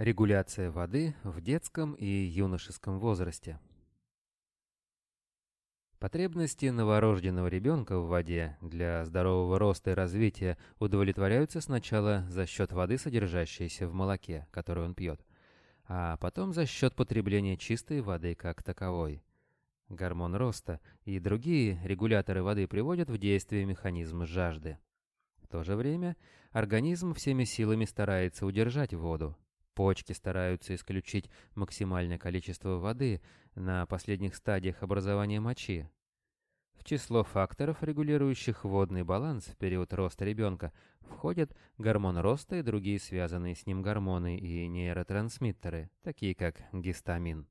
Регуляция воды в детском и юношеском возрасте. Потребности новорожденного ребенка в воде для здорового роста и развития удовлетворяются сначала за счет воды, содержащейся в молоке, которую он пьет, а потом за счет потребления чистой воды как таковой. Гормон роста и другие регуляторы воды приводят в действие механизм жажды. В то же время организм всеми силами старается удержать воду, Почки стараются исключить максимальное количество воды на последних стадиях образования мочи. В число факторов, регулирующих водный баланс в период роста ребенка, входят гормон роста и другие связанные с ним гормоны и нейротрансмиттеры, такие как гистамин.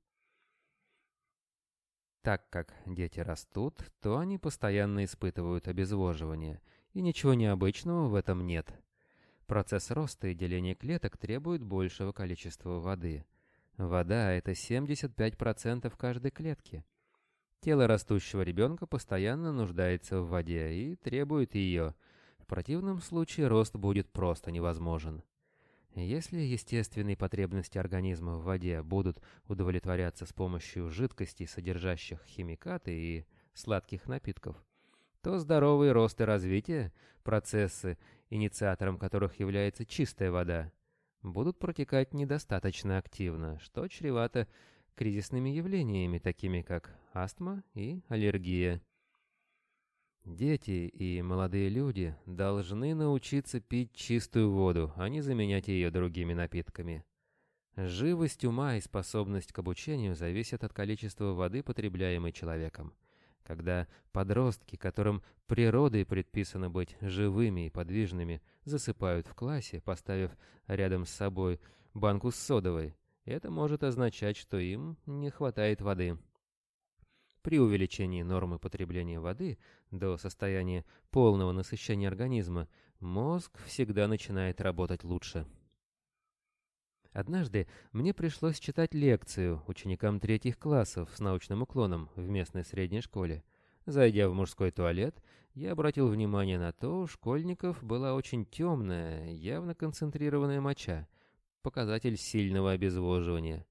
Так как дети растут, то они постоянно испытывают обезвоживание, и ничего необычного в этом нет. Процесс роста и деления клеток требует большего количества воды. Вода – это 75% каждой клетки. Тело растущего ребенка постоянно нуждается в воде и требует ее. В противном случае рост будет просто невозможен. Если естественные потребности организма в воде будут удовлетворяться с помощью жидкостей, содержащих химикаты и сладких напитков, то здоровый рост и развитие, процессы инициатором которых является чистая вода, будут протекать недостаточно активно, что чревато кризисными явлениями, такими как астма и аллергия. Дети и молодые люди должны научиться пить чистую воду, а не заменять ее другими напитками. Живость ума и способность к обучению зависят от количества воды, потребляемой человеком когда подростки, которым природой предписано быть живыми и подвижными, засыпают в классе, поставив рядом с собой банку с содовой, это может означать, что им не хватает воды. При увеличении нормы потребления воды до состояния полного насыщения организма мозг всегда начинает работать лучше. Однажды мне пришлось читать лекцию ученикам третьих классов с научным уклоном в местной средней школе. Зайдя в мужской туалет, я обратил внимание на то, у школьников была очень темная, явно концентрированная моча, показатель сильного обезвоживания.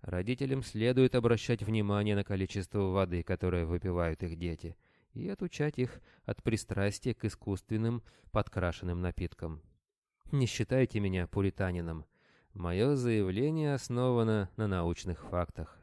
Родителям следует обращать внимание на количество воды, которое выпивают их дети, и отучать их от пристрастия к искусственным подкрашенным напиткам. Не считайте меня пуританином. Мое заявление основано на научных фактах.